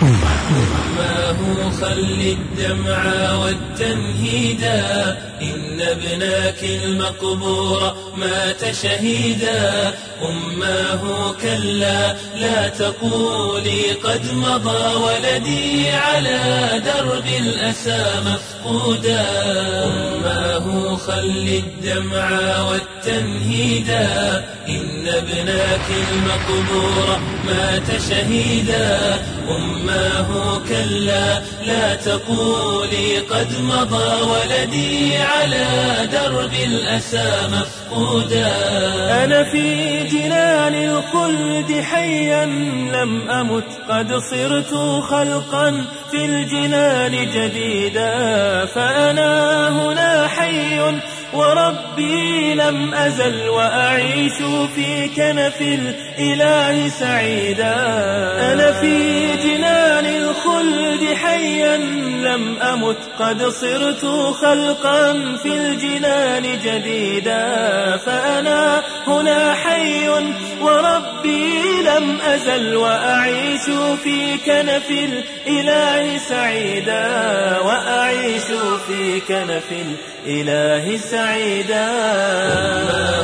طوبى ماه خلي الدمع والتمهيدا إن ابناك المقبور مات شهيدا أماه كلا لا تقولي قد مضى ولدي على درب الأسى مفقودا أماه خلي الدمع والتمهيدا تمهيدا إن ابنك المقدور مات شهيدا. أماه كلا لا تقولي قد مضى ولدي على درب الأسى مفقودا. أنا في جنان الخلد حيا لم أمت قد صرت خلقا في الجنان جديدا. فأنا هنا حي وربي لم أزل وأعيش في كنف الإله سعيدا. أنا في جنان حيا لم أمت. قد صرت خلقا في الجنان جديدا. فأنا هنا حي وربي لم أزل وأعيش في كنف الإله سعيدا. وأعيش في كنف الإله سعيدا.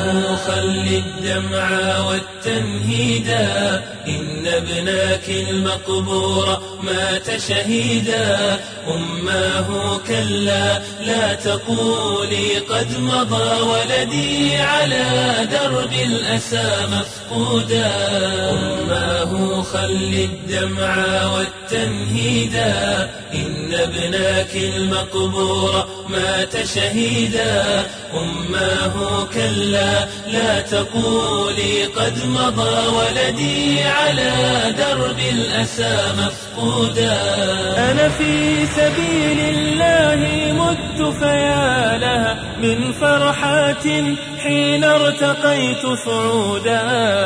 أماه خلي الدمع والتمهيدا إن ابناك المقبور مات شهيدا بعيدا أماه كلا لا تقولي قد مضى ولدي على درب الأسى مفقودا أماه خلي الدمع والتمهيدا إن ابناك المقبور مات شهيدا. أماه كلا لا تقولي قد مضى ولدي على درب الأسى مفقودا أنا في سبيل الله مت فيا لها من فرحات حين ارتقيت صعودا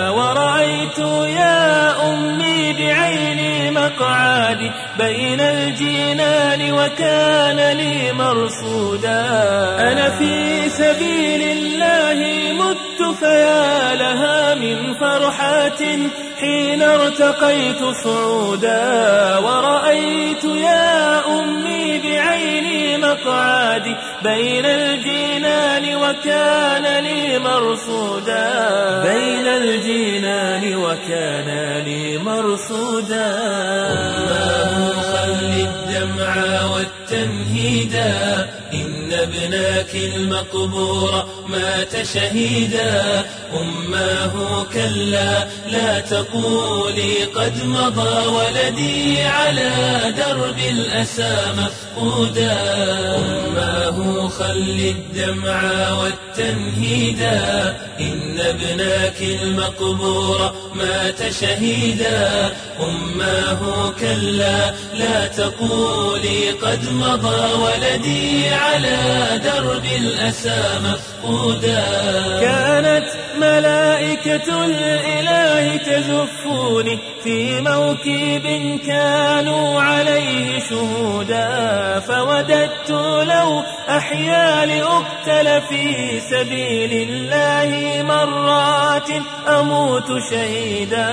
ورأيت يا أمي بعيني المقعد بين الجنان وكان لي مرصودا. أنا في سبيل الله مت فيا لها من فرحات حين ارتقيت صعودا. ورأيت يا أمي بعيني مقعدي بين الجنان وكان لي مرصودا. بين الجنان وكان لي مرصودا. اللهم خلي الدمع والتمهيدا. إن أبناك المقبورة مات شهيدا. أماه كلا لا تقولي قد مضى ولدي على درب الأسى مفقودا أماه خل الدمع والتنهيدا إن ابناك المقبورة مات شهيدا. أماه كلا لا تقولي قد مضى ولدي على درب الأسى مفقودا. كانت ملائكة الإله تزفوني في موكب كانوا عليه شهودا. فوددت لو أحيا لأقتل في سبيل الله مرات أموت شهيدا.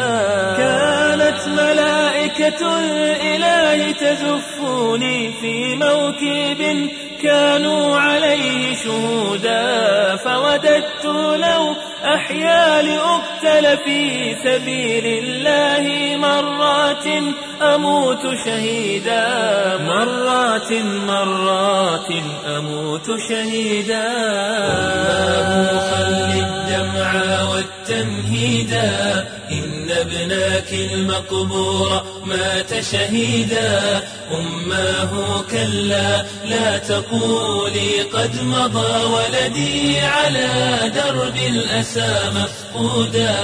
كانت ملائكة الإله تزفوني في موكب كانوا عليه شهودا فوددت لو أحيا لأقتل في سبيل الله مرات أموت شهيدا. مرات مرات أموت شهيدا. خلي الدمع والتمهيدا إن ابناك المقبور مات شهيدا. أم أنه كلا لا تقولي قد مضى ولدي على درب الأسى مفقودا.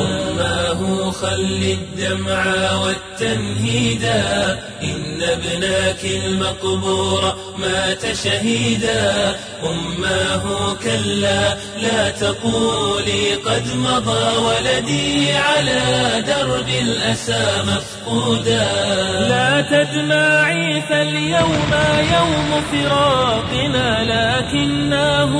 أماه خلي الدمع والتمهيدا إن ابناك المقبور مات شهيدا. أماه كلا لا تقولي قد مضى ولدي على درب الأسى مفقودا. لا تدمعي اليوم يوم فراقنا لكنه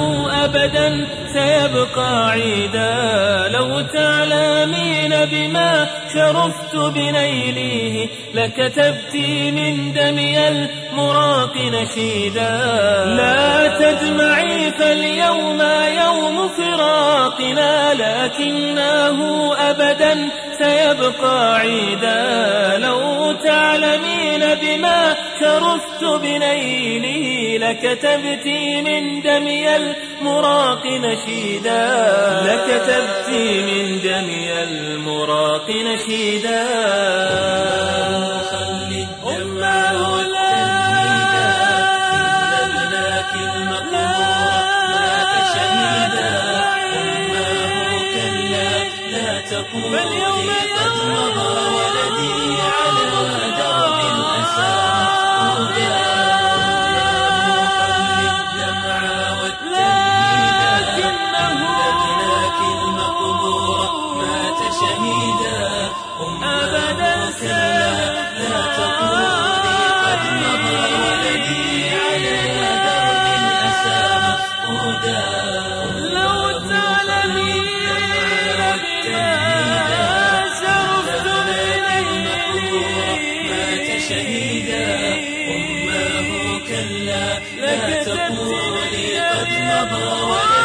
أبدا سيبقى عيدا. لو تعلمين بما شرفت بنيليه لكتبتي من دمي المراق نشيدا لا تجمعي فاليوم يوم فراقنا لكنه أبدا سيبقى عيدا لو تعلمين بما شرفت بنيله لكتبتي من دمي المراق نشيدا لكتبتي من دمي المراق نشيدا. لا تقولي قد مضى